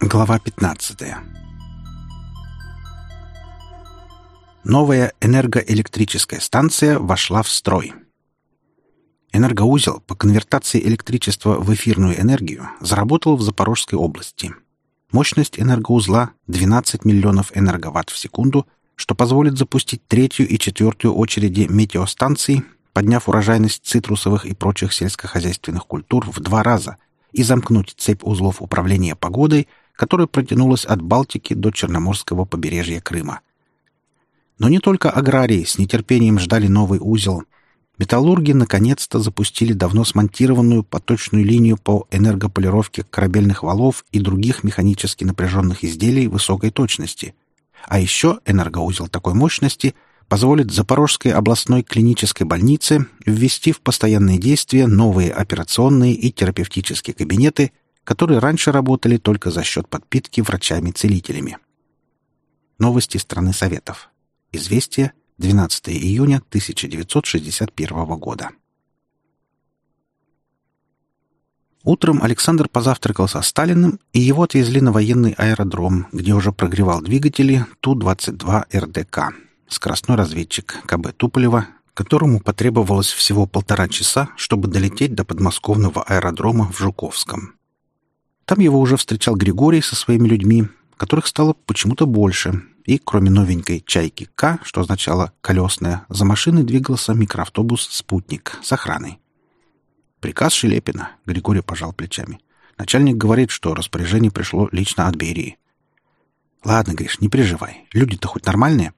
Глава 15. Новая энергоэлектрическая станция вошла в строй. Энергоузел по конвертации электричества в эфирную энергию заработал в Запорожской области. Мощность энергоузла 12 миллионов энерговатт в секунду, что позволит запустить третью и четвертую очереди метеостанций, подняв урожайность цитрусовых и прочих сельскохозяйственных культур в два раза и замкнуть цепь узлов управления погодой – которая протянулась от Балтики до Черноморского побережья Крыма. Но не только аграрии с нетерпением ждали новый узел. Металлурги наконец-то запустили давно смонтированную поточную линию по энергополировке корабельных валов и других механически напряженных изделий высокой точности. А еще энергоузел такой мощности позволит Запорожской областной клинической больнице ввести в постоянное действие новые операционные и терапевтические кабинеты которые раньше работали только за счет подпитки врачами-целителями. Новости страны Советов. Известие 12 июня 1961 года. Утром Александр позавтракал со Сталиным, и его отвезли на военный аэродром, где уже прогревал двигатели Ту-22 РДК, скоростной разведчик КБ Туполева, которому потребовалось всего полтора часа, чтобы долететь до подмосковного аэродрома в Жуковском. Там его уже встречал Григорий со своими людьми, которых стало почему-то больше, и кроме новенькой «Чайки К», что означало «колесная», за машиной двигался микроавтобус «Спутник» с охраной. «Приказ Шелепина», — Григорий пожал плечами. Начальник говорит, что распоряжение пришло лично от Берии. «Ладно, Гриш, не переживай. Люди-то хоть нормальные?»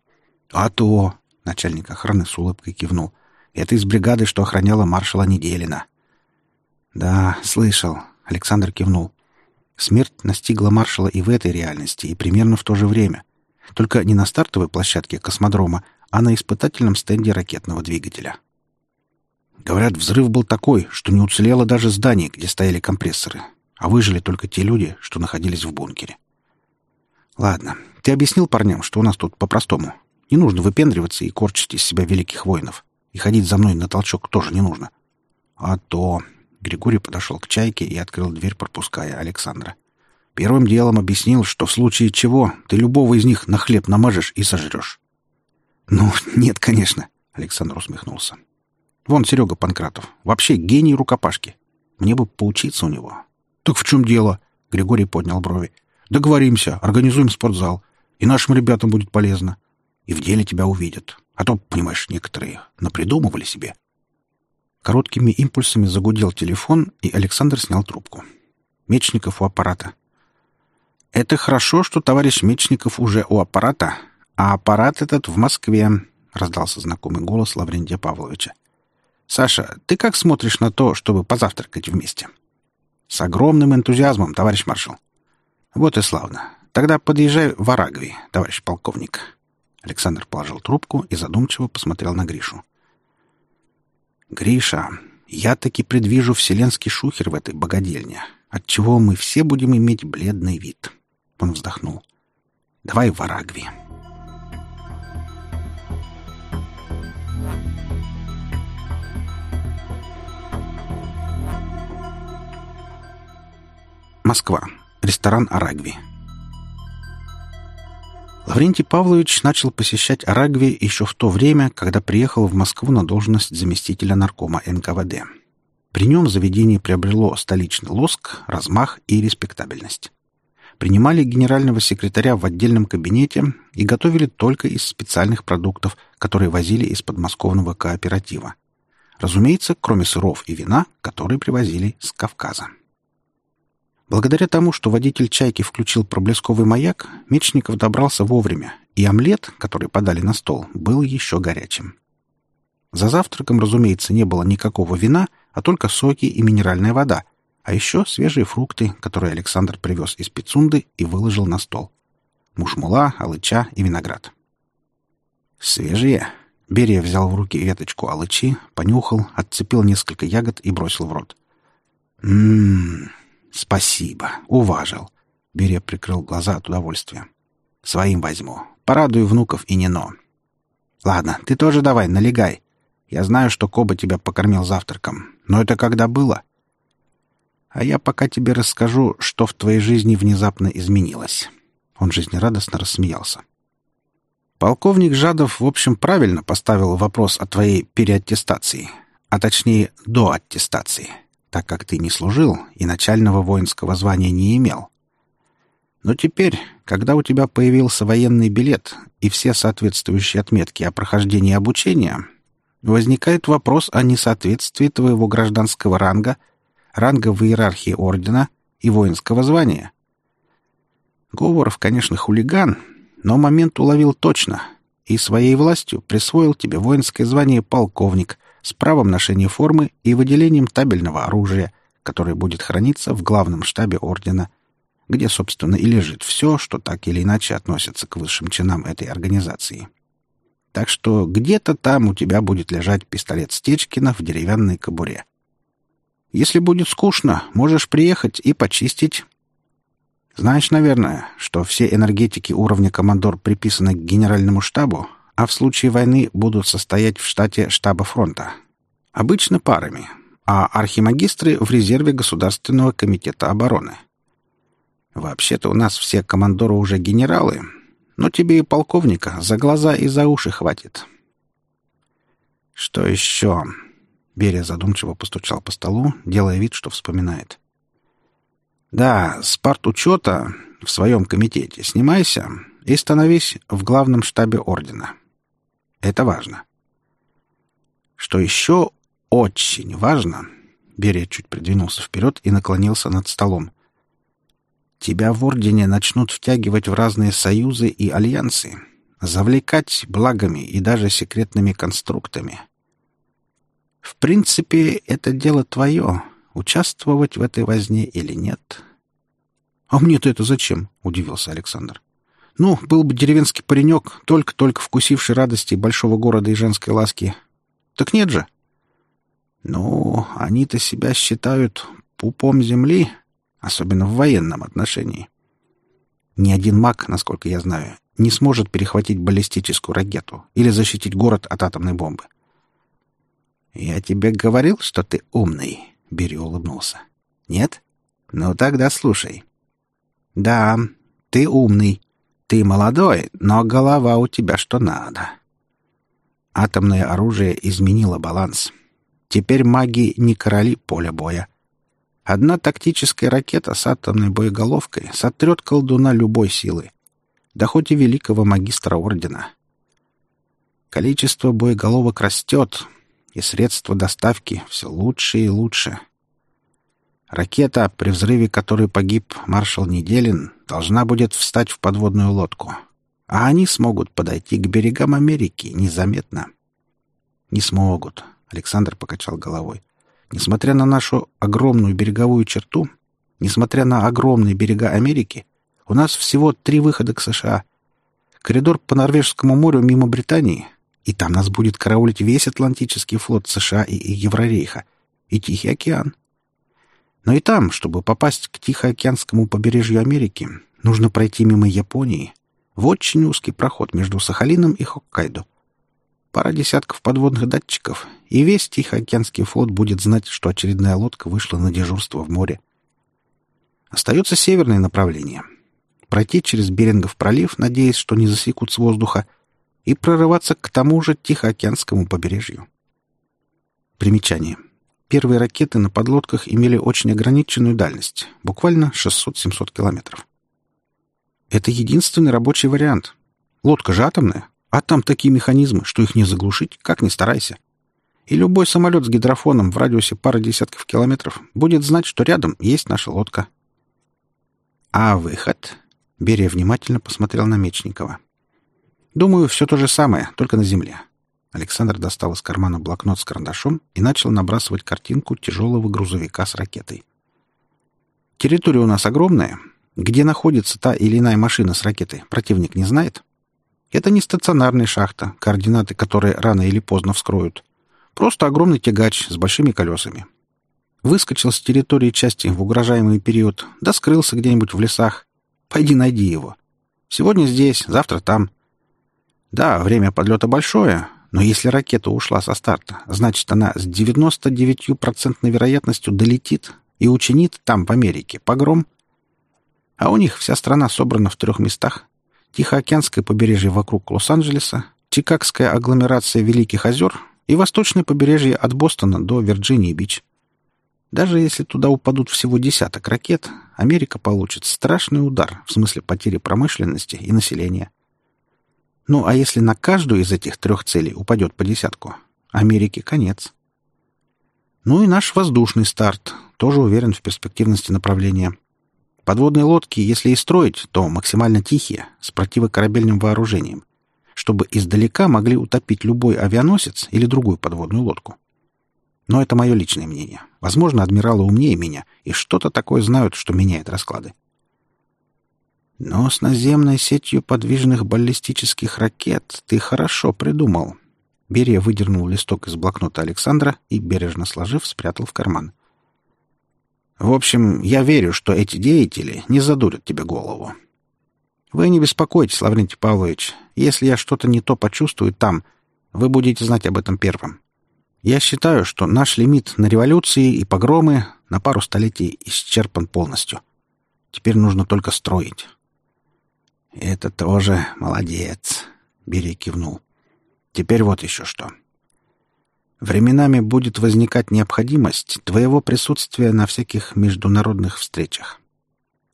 «А то...» — начальник охраны с улыбкой кивнул. «Это из бригады, что охраняла маршала Неделина». «Да, слышал», — Александр кивнул. Смерть настигла маршала и в этой реальности, и примерно в то же время. Только не на стартовой площадке космодрома, а на испытательном стенде ракетного двигателя. Говорят, взрыв был такой, что не уцелело даже здание, где стояли компрессоры, а выжили только те люди, что находились в бункере. Ладно, ты объяснил парням, что у нас тут по-простому. Не нужно выпендриваться и корчить из себя великих воинов. И ходить за мной на толчок тоже не нужно. А то Григорий подошел к чайке и открыл дверь, пропуская Александра. Первым делом объяснил, что в случае чего ты любого из них на хлеб намажешь и сожрешь. «Ну, нет, конечно», — Александр усмехнулся. «Вон Серега Панкратов. Вообще гений рукопашки. Мне бы поучиться у него». «Так в чем дело?» — Григорий поднял брови. «Договоримся, организуем спортзал. И нашим ребятам будет полезно. И в деле тебя увидят. А то, понимаешь, некоторые напридумывали себе». Короткими импульсами загудел телефон, и Александр снял трубку. Мечников у аппарата. «Это хорошо, что товарищ Мечников уже у аппарата, а аппарат этот в Москве», — раздался знакомый голос Лаврентия Павловича. «Саша, ты как смотришь на то, чтобы позавтракать вместе?» «С огромным энтузиазмом, товарищ маршал». «Вот и славно. Тогда подъезжай в Арагви, товарищ полковник». Александр положил трубку и задумчиво посмотрел на Гришу. «Гриша, я таки предвижу вселенский шухер в этой богадельне, отчего мы все будем иметь бледный вид». Он вздохнул. «Давай в Арагви». Москва. Ресторан «Арагви». Лаврентий Павлович начал посещать Арагви еще в то время, когда приехал в Москву на должность заместителя наркома НКВД. При нем заведение приобрело столичный лоск, размах и респектабельность. Принимали генерального секретаря в отдельном кабинете и готовили только из специальных продуктов, которые возили из подмосковного кооператива. Разумеется, кроме сыров и вина, которые привозили с Кавказа. Благодаря тому, что водитель «Чайки» включил проблесковый маяк, Мечников добрался вовремя, и омлет, который подали на стол, был еще горячим. За завтраком, разумеется, не было никакого вина, а только соки и минеральная вода, а еще свежие фрукты, которые Александр привез из Пицунды и выложил на стол. Мушмула, алыча и виноград. «Свежие?» Берия взял в руки веточку алычи, понюхал, отцепил несколько ягод и бросил в рот. «Ммм, «Спасибо. Уважил». Берия прикрыл глаза от удовольствия. «Своим возьму. Порадую внуков и Нино». «Ладно, ты тоже давай, налегай. Я знаю, что Коба тебя покормил завтраком, но это когда было? А я пока тебе расскажу, что в твоей жизни внезапно изменилось». Он жизнерадостно рассмеялся. Полковник Жадов, в общем, правильно поставил вопрос о твоей переаттестации, а точнее, до аттестации, так как ты не служил и начального воинского звания не имел. Но теперь, когда у тебя появился военный билет и все соответствующие отметки о прохождении обучения, возникает вопрос о несоответствии твоего гражданского ранга, ранга в иерархии ордена и воинского звания. Говоров, конечно, хулиган, но момент уловил точно и своей властью присвоил тебе воинское звание полковник с правом ношения формы и выделением табельного оружия, которое будет храниться в главном штабе ордена – где, собственно, и лежит все, что так или иначе относится к высшим чинам этой организации. Так что где-то там у тебя будет лежать пистолет Стечкина в деревянной кобуре. Если будет скучно, можешь приехать и почистить. Знаешь, наверное, что все энергетики уровня командор приписаны к генеральному штабу, а в случае войны будут состоять в штате штаба фронта. Обычно парами, а архимагистры в резерве Государственного комитета обороны — Вообще-то у нас все командоры уже генералы, но тебе и полковника за глаза и за уши хватит. Что еще? Берия задумчиво постучал по столу, делая вид, что вспоминает. Да, с партучета в своем комитете снимайся и становись в главном штабе ордена. Это важно. Что еще очень важно, Берия чуть придвинулся вперед и наклонился над столом — Тебя в Ордене начнут втягивать в разные союзы и альянсы, завлекать благами и даже секретными конструктами. В принципе, это дело твое, участвовать в этой возне или нет. — А мне-то это зачем? — удивился Александр. — Ну, был бы деревенский паренек, только-только вкусивший радости большого города и женской ласки. Так нет же. — Ну, они-то себя считают пупом земли, особенно в военном отношении. Ни один маг, насколько я знаю, не сможет перехватить баллистическую ракету или защитить город от атомной бомбы. «Я тебе говорил, что ты умный», — Бери улыбнулся. «Нет? Ну тогда слушай». «Да, ты умный. Ты молодой, но голова у тебя что надо». Атомное оружие изменило баланс. Теперь маги не короли поля боя, Одна тактическая ракета с атомной боеголовкой сотрет колдуна любой силы, да хоть и великого магистра ордена. Количество боеголовок растет, и средства доставки все лучше и лучше. Ракета, при взрыве которой погиб маршал Неделин, должна будет встать в подводную лодку, а они смогут подойти к берегам Америки незаметно. «Не смогут», — Александр покачал головой. Несмотря на нашу огромную береговую черту, несмотря на огромные берега Америки, у нас всего три выхода к США. Коридор по Норвежскому морю мимо Британии, и там нас будет караулить весь Атлантический флот США и, Еврорейха, и Тихий океан. Но и там, чтобы попасть к Тихоокеанскому побережью Америки, нужно пройти мимо Японии, в очень узкий проход между Сахалином и Хоккайдо. Пара десятков подводных датчиков, и весь Тихоокеанский флот будет знать, что очередная лодка вышла на дежурство в море. Остается северное направление. Пройти через Берингов пролив, надеясь, что не засекут с воздуха, и прорываться к тому же Тихоокеанскому побережью. Примечание. Первые ракеты на подлодках имели очень ограниченную дальность, буквально 600-700 километров. Это единственный рабочий вариант. Лодка же атомная, а там такие механизмы, что их не заглушить, как ни старайся. И любой самолет с гидрофоном в радиусе пары десятков километров будет знать, что рядом есть наша лодка. А выход? Берия внимательно посмотрел на Мечникова. Думаю, все то же самое, только на земле. Александр достал из кармана блокнот с карандашом и начал набрасывать картинку тяжелого грузовика с ракетой. Территория у нас огромная. Где находится та или иная машина с ракетой, противник не знает. Это не стационарная шахта, координаты которой рано или поздно вскроют. Просто огромный тягач с большими колесами. Выскочил с территории части в угрожаемый период, да скрылся где-нибудь в лесах. Пойди найди его. Сегодня здесь, завтра там. Да, время подлета большое, Но если ракета ушла со старта, значит, она с 99% вероятностью долетит и учинит там, в Америке, погром. А у них вся страна собрана в трех местах. Тихоокеанское побережье вокруг Лос-Анджелеса, Чикагская агломерация Великих озер и восточное побережье от Бостона до Вирджинии-Бич. Даже если туда упадут всего десяток ракет, Америка получит страшный удар в смысле потери промышленности и населения. Ну, а если на каждую из этих трех целей упадет по десятку, Америке конец. Ну и наш воздушный старт тоже уверен в перспективности направления. Подводные лодки, если и строить, то максимально тихие, с противокорабельным вооружением, чтобы издалека могли утопить любой авианосец или другую подводную лодку. Но это мое личное мнение. Возможно, адмиралы умнее меня и что-то такое знают, что меняет расклады. Но с наземной сетью подвижных баллистических ракет ты хорошо придумал. Берия выдернул листок из блокнота Александра и, бережно сложив, спрятал в карман. В общем, я верю, что эти деятели не задурят тебе голову. Вы не беспокойтесь, Лаврентий Павлович. Если я что-то не то почувствую там, вы будете знать об этом первым. Я считаю, что наш лимит на революции и погромы на пару столетий исчерпан полностью. Теперь нужно только строить. «Это тоже молодец», — Бери кивнул. «Теперь вот еще что. Временами будет возникать необходимость твоего присутствия на всяких международных встречах.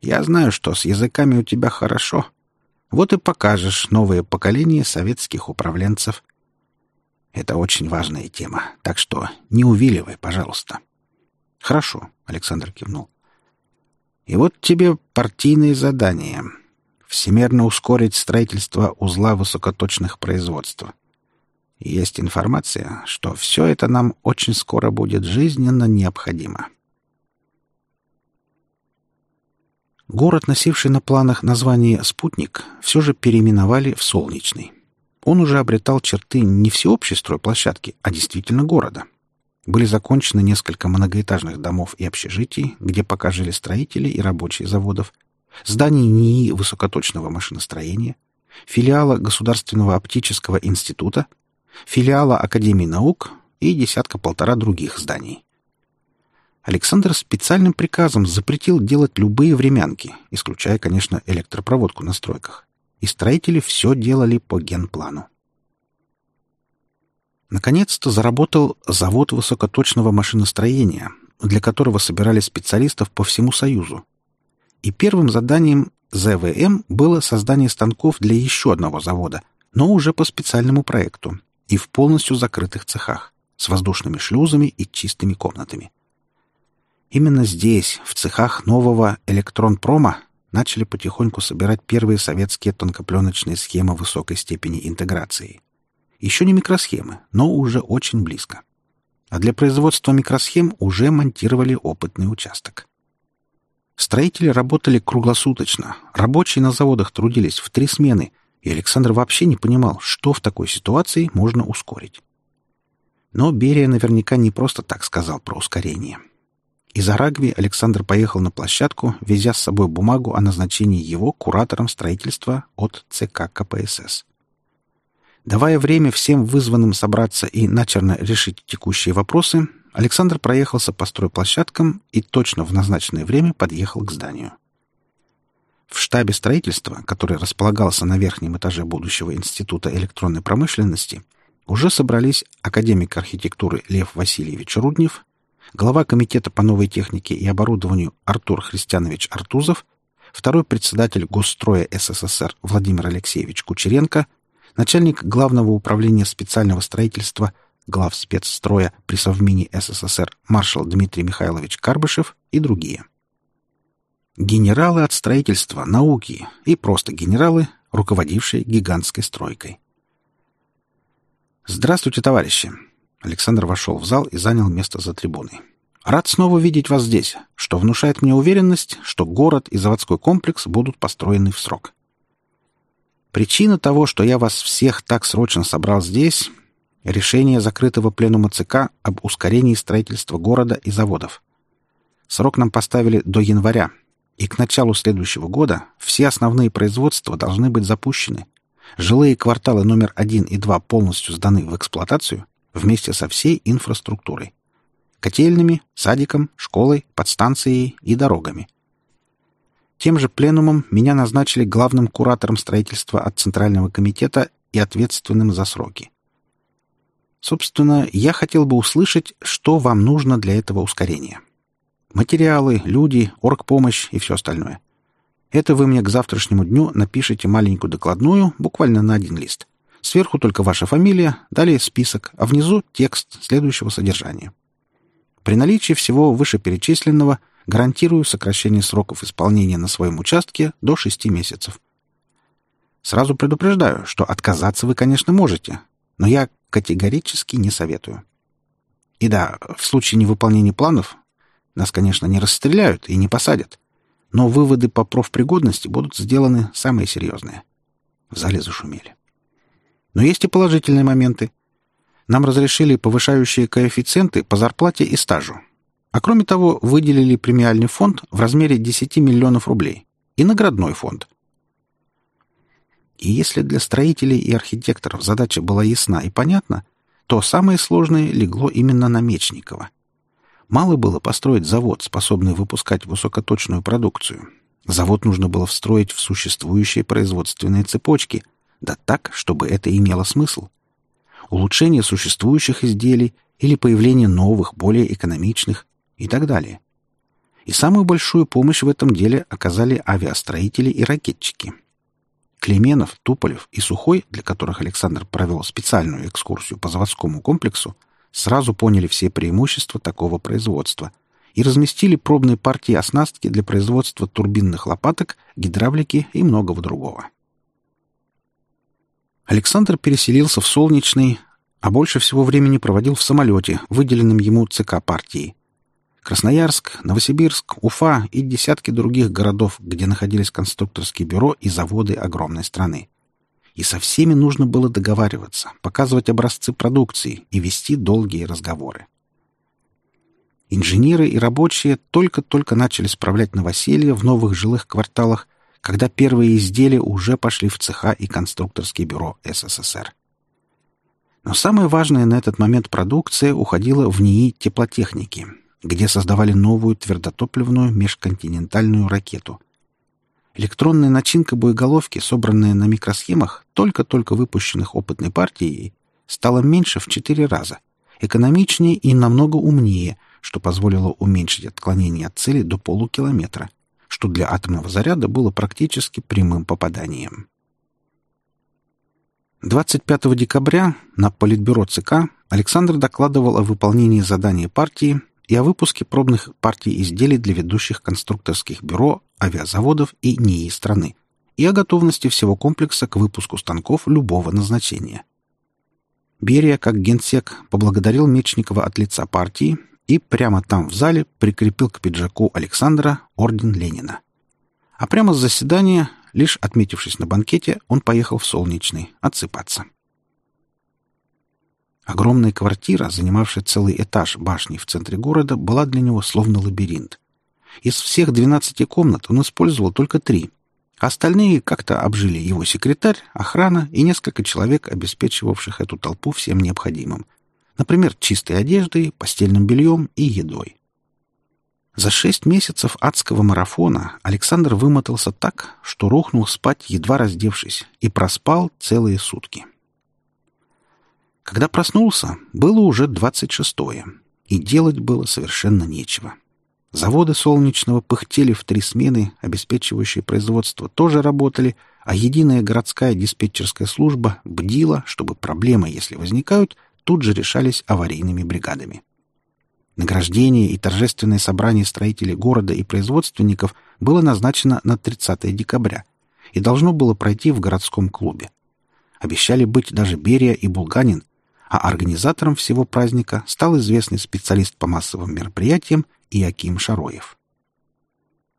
Я знаю, что с языками у тебя хорошо. Вот и покажешь новое поколение советских управленцев. Это очень важная тема, так что не увиливай, пожалуйста». «Хорошо», — Александр кивнул. «И вот тебе партийные задания» всемерно ускорить строительство узла высокоточных производств. Есть информация, что все это нам очень скоро будет жизненно необходимо. Город, носивший на планах название «Спутник», все же переименовали в «Солнечный». Он уже обретал черты не всеобщей стройплощадки, а действительно города. Были закончены несколько многоэтажных домов и общежитий, где пока жили строители и рабочие заводов, зданий НИИ высокоточного машиностроения, филиала Государственного оптического института, филиала Академии наук и десятка-полтора других зданий. Александр специальным приказом запретил делать любые времянки, исключая, конечно, электропроводку на стройках. И строители все делали по генплану. Наконец-то заработал завод высокоточного машиностроения, для которого собирали специалистов по всему Союзу, и первым заданием ЗВМ было создание станков для еще одного завода, но уже по специальному проекту и в полностью закрытых цехах с воздушными шлюзами и чистыми комнатами. Именно здесь, в цехах нового электронпрома, начали потихоньку собирать первые советские тонкопленочные схемы высокой степени интеграции. Еще не микросхемы, но уже очень близко. А для производства микросхем уже монтировали опытный участок. Строители работали круглосуточно, рабочие на заводах трудились в три смены, и Александр вообще не понимал, что в такой ситуации можно ускорить. Но Берия наверняка не просто так сказал про ускорение. Из Арагви Александр поехал на площадку, везя с собой бумагу о назначении его куратором строительства от ЦК КПСС. Давая время всем вызванным собраться и начерно решить текущие вопросы, Александр проехался по стройплощадкам и точно в назначенное время подъехал к зданию. В штабе строительства, который располагался на верхнем этаже будущего Института электронной промышленности, уже собрались академик архитектуры Лев Васильевич Руднев, глава комитета по новой технике и оборудованию Артур Христианович Артузов, второй председатель Госстроя СССР Владимир Алексеевич Кучеренко, начальник Главного управления специального строительства – глав спецстроя при Совмине СССР маршал Дмитрий Михайлович Карбышев и другие. Генералы от строительства, науки и просто генералы, руководившие гигантской стройкой. «Здравствуйте, товарищи!» Александр вошел в зал и занял место за трибуной. «Рад снова видеть вас здесь, что внушает мне уверенность, что город и заводской комплекс будут построены в срок. Причина того, что я вас всех так срочно собрал здесь, Решение закрытого пленума ЦК об ускорении строительства города и заводов. Срок нам поставили до января, и к началу следующего года все основные производства должны быть запущены. Жилые кварталы номер 1 и 2 полностью сданы в эксплуатацию вместе со всей инфраструктурой. Котельными, садиком, школой, подстанцией и дорогами. Тем же пленумом меня назначили главным куратором строительства от Центрального комитета и ответственным за сроки. Собственно, я хотел бы услышать, что вам нужно для этого ускорения. Материалы, люди, оргпомощь и все остальное. Это вы мне к завтрашнему дню напишите маленькую докладную, буквально на один лист. Сверху только ваша фамилия, далее список, а внизу текст следующего содержания. При наличии всего вышеперечисленного гарантирую сокращение сроков исполнения на своем участке до 6 месяцев. Сразу предупреждаю, что отказаться вы, конечно, можете, но я категорически не советую. И да, в случае невыполнения планов нас, конечно, не расстреляют и не посадят, но выводы по профпригодности будут сделаны самые серьезные. В зале зашумели. Но есть и положительные моменты. Нам разрешили повышающие коэффициенты по зарплате и стажу. А кроме того, выделили премиальный фонд в размере 10 миллионов рублей и наградной фонд. И если для строителей и архитекторов задача была ясна и понятна, то самое сложное легло именно на Мечникова. Мало было построить завод, способный выпускать высокоточную продукцию. Завод нужно было встроить в существующие производственные цепочки, да так, чтобы это имело смысл. Улучшение существующих изделий или появление новых, более экономичных и так далее. И самую большую помощь в этом деле оказали авиастроители и ракетчики – Клеменов, Туполев и Сухой, для которых Александр провел специальную экскурсию по заводскому комплексу, сразу поняли все преимущества такого производства и разместили пробные партии оснастки для производства турбинных лопаток, гидравлики и многого другого. Александр переселился в Солнечный, а больше всего времени проводил в самолете, выделенном ему ЦК партии. Красноярск, Новосибирск, Уфа и десятки других городов, где находились конструкторские бюро и заводы огромной страны. И со всеми нужно было договариваться, показывать образцы продукции и вести долгие разговоры. Инженеры и рабочие только-только начали справлять новоселье в новых жилых кварталах, когда первые изделия уже пошли в цеха и конструкторские бюро СССР. Но самое важное на этот момент продукция уходила в НИИ теплотехники, где создавали новую твердотопливную межконтинентальную ракету. Электронная начинка боеголовки, собранная на микросхемах, только-только выпущенных опытной партией, стала меньше в четыре раза, экономичнее и намного умнее, что позволило уменьшить отклонение от цели до полукилометра, что для атомного заряда было практически прямым попаданием. 25 декабря на Политбюро ЦК Александр докладывал о выполнении задания партии и о выпуске пробных партий изделий для ведущих конструкторских бюро, авиазаводов и НИИ страны, и о готовности всего комплекса к выпуску станков любого назначения. Берия, как генсек, поблагодарил Мечникова от лица партии и прямо там в зале прикрепил к пиджаку Александра орден Ленина. А прямо с заседания, лишь отметившись на банкете, он поехал в Солнечный отсыпаться. Огромная квартира, занимавшая целый этаж башни в центре города, была для него словно лабиринт. Из всех двенадцати комнат он использовал только три. Остальные как-то обжили его секретарь, охрана и несколько человек, обеспечивавших эту толпу всем необходимым. Например, чистой одеждой, постельным бельем и едой. За шесть месяцев адского марафона Александр вымотался так, что рухнул спать, едва раздевшись, и проспал целые сутки. Когда проснулся, было уже двадцать шестое, и делать было совершенно нечего. Заводы солнечного пыхтели в три смены, обеспечивающие производство тоже работали, а единая городская диспетчерская служба бдила, чтобы проблемы, если возникают, тут же решались аварийными бригадами. Награждение и торжественное собрание строителей города и производственников было назначено на 30 декабря и должно было пройти в городском клубе. Обещали быть даже Берия и Булганин, а организатором всего праздника стал известный специалист по массовым мероприятиям Иаким Шароев.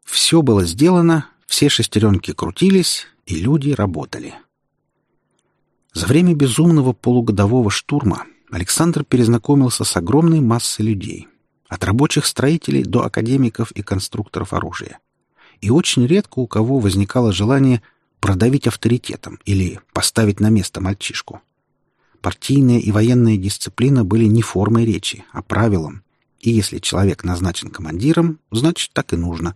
Все было сделано, все шестеренки крутились, и люди работали. За время безумного полугодового штурма Александр перезнакомился с огромной массой людей, от рабочих строителей до академиков и конструкторов оружия. И очень редко у кого возникало желание продавить авторитетом или поставить на место мальчишку. Партийная и военная дисциплина были не формой речи, а правилом. И если человек назначен командиром, значит, так и нужно.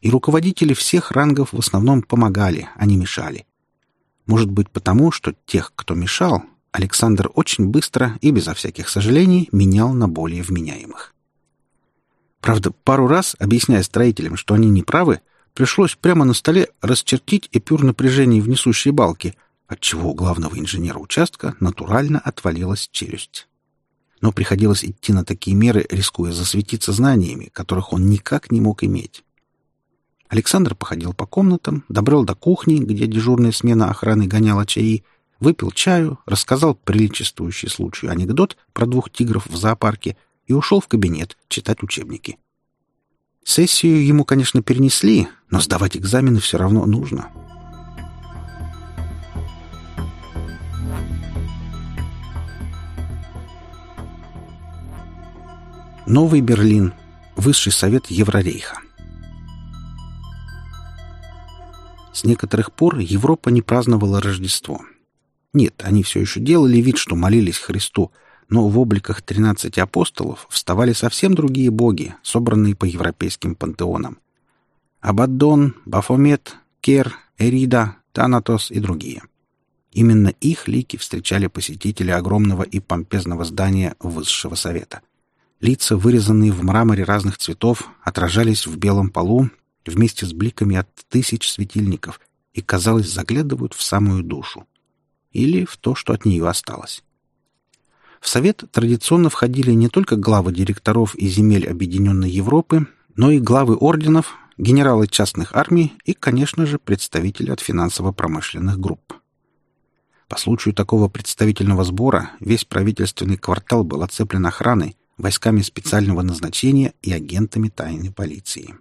И руководители всех рангов в основном помогали, а не мешали. Может быть потому, что тех, кто мешал, Александр очень быстро и безо всяких сожалений менял на более вменяемых. Правда, пару раз, объясняя строителям, что они не правы, пришлось прямо на столе расчертить эпюр напряжений в несущей балке, отчего у главного инженера участка натурально отвалилась челюсть. Но приходилось идти на такие меры, рискуя засветиться знаниями, которых он никак не мог иметь. Александр походил по комнатам, добрел до кухни, где дежурная смена охраны гоняла чаи, выпил чаю, рассказал приличествующий случаю анекдот про двух тигров в зоопарке и ушел в кабинет читать учебники. Сессию ему, конечно, перенесли, но сдавать экзамены все равно нужно. Новый Берлин. Высший совет Еврорейха. С некоторых пор Европа не праздновала Рождество. Нет, они все еще делали вид, что молились Христу, но в обликах тринадцати апостолов вставали совсем другие боги, собранные по европейским пантеонам. Абаддон, Бафомет, Кер, Эрида, Танатос и другие. Именно их лики встречали посетители огромного и помпезного здания Высшего Совета. Лица, вырезанные в мраморе разных цветов, отражались в белом полу вместе с бликами от тысяч светильников и, казалось, заглядывают в самую душу. Или в то, что от нее осталось. В Совет традиционно входили не только главы директоров и земель Объединенной Европы, но и главы орденов, генералы частных армий и, конечно же, представители от финансово-промышленных групп. По случаю такого представительного сбора весь правительственный квартал был оцеплен охраной, войсками специального назначения и агентами тайной полиции.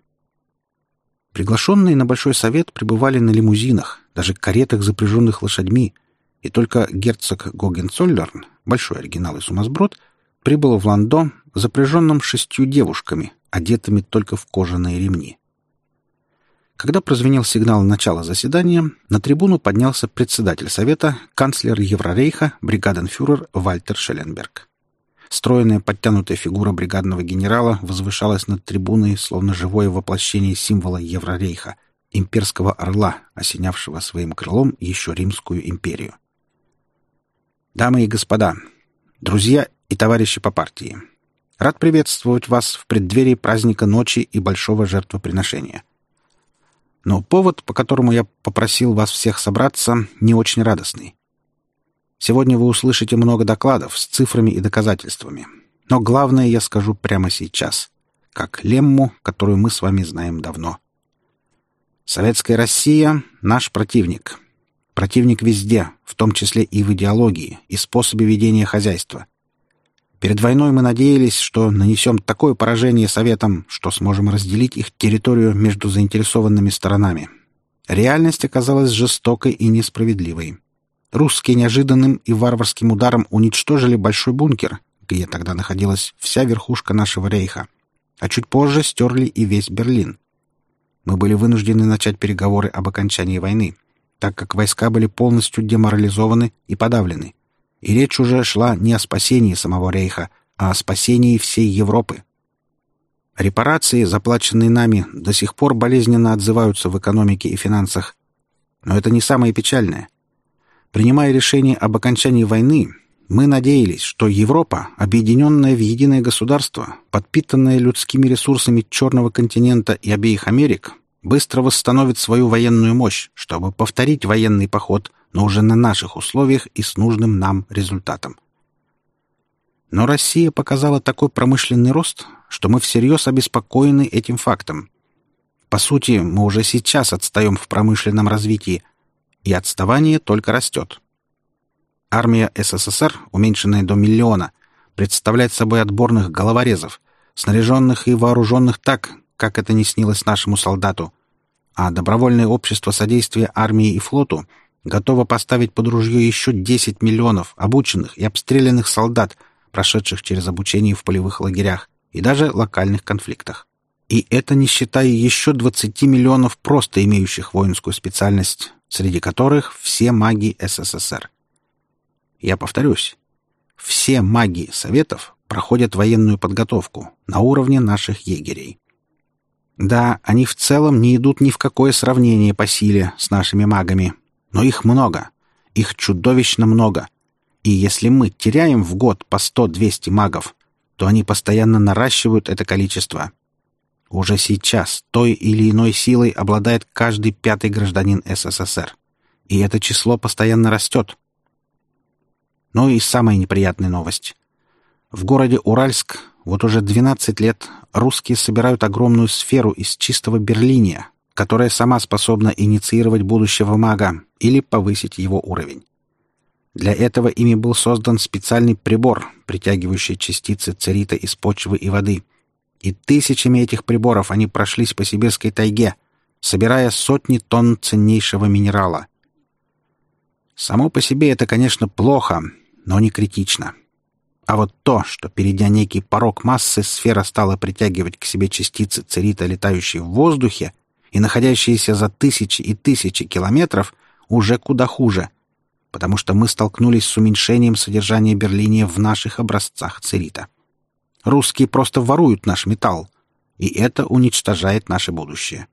Приглашенные на Большой Совет пребывали на лимузинах, даже каретах, запряженных лошадьми, и только герцог Гогенцоллерн, большой оригинал и сумасброд, прибыл в Ландо, запряженным шестью девушками, одетыми только в кожаные ремни. Когда прозвенел сигнал начала заседания, на трибуну поднялся председатель Совета, канцлер Еврорейха, бригаденфюрер Вальтер Шелленберг. Стройная подтянутая фигура бригадного генерала возвышалась над трибуной, словно живое воплощение символа Еврорейха, имперского орла, осенявшего своим крылом еще Римскую империю. Дамы и господа, друзья и товарищи по партии, рад приветствовать вас в преддверии праздника ночи и большого жертвоприношения. Но повод, по которому я попросил вас всех собраться, не очень радостный. Сегодня вы услышите много докладов с цифрами и доказательствами. Но главное я скажу прямо сейчас, как лемму, которую мы с вами знаем давно. Советская Россия — наш противник. Противник везде, в том числе и в идеологии, и способе ведения хозяйства. Перед войной мы надеялись, что нанесем такое поражение Советам, что сможем разделить их территорию между заинтересованными сторонами. Реальность оказалась жестокой и несправедливой. Русские неожиданным и варварским ударом уничтожили большой бункер, где тогда находилась вся верхушка нашего рейха, а чуть позже стерли и весь Берлин. Мы были вынуждены начать переговоры об окончании войны, так как войска были полностью деморализованы и подавлены. И речь уже шла не о спасении самого рейха, а о спасении всей Европы. Репарации, заплаченные нами, до сих пор болезненно отзываются в экономике и финансах. Но это не самое печальное. Принимая решение об окончании войны, мы надеялись, что Европа, объединенная в единое государство, подпитанная людскими ресурсами Черного континента и обеих Америк, быстро восстановит свою военную мощь, чтобы повторить военный поход, но уже на наших условиях и с нужным нам результатом. Но Россия показала такой промышленный рост, что мы всерьез обеспокоены этим фактом. По сути, мы уже сейчас отстаем в промышленном развитии – и отставание только растет. Армия СССР, уменьшенная до миллиона, представляет собой отборных головорезов, снаряженных и вооруженных так, как это не снилось нашему солдату, а добровольное общество содействия армии и флоту готово поставить под ружье еще 10 миллионов обученных и обстрелянных солдат, прошедших через обучение в полевых лагерях и даже локальных конфликтах. И это не считая еще 20 миллионов просто имеющих воинскую специальность, среди которых все маги СССР. Я повторюсь, все маги Советов проходят военную подготовку на уровне наших егерей. Да, они в целом не идут ни в какое сравнение по силе с нашими магами, но их много, их чудовищно много. И если мы теряем в год по 100-200 магов, то они постоянно наращивают это количество. Уже сейчас той или иной силой обладает каждый пятый гражданин СССР. И это число постоянно растет. Ну и самая неприятная новость. В городе Уральск вот уже 12 лет русские собирают огромную сферу из чистого берлиния, которая сама способна инициировать будущего мага или повысить его уровень. Для этого ими был создан специальный прибор, притягивающий частицы церита из почвы и воды. И тысячами этих приборов они прошлись по сибирской тайге, собирая сотни тонн ценнейшего минерала. Само по себе это, конечно, плохо, но не критично. А вот то, что, перейдя некий порог массы, сфера стала притягивать к себе частицы церита, летающие в воздухе, и находящиеся за тысячи и тысячи километров, уже куда хуже, потому что мы столкнулись с уменьшением содержания берлиния в наших образцах церита. Русские просто воруют наш металл, и это уничтожает наше будущее.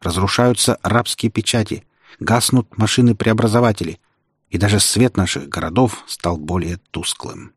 Разрушаются рабские печати, гаснут машины-преобразователи, и даже свет наших городов стал более тусклым.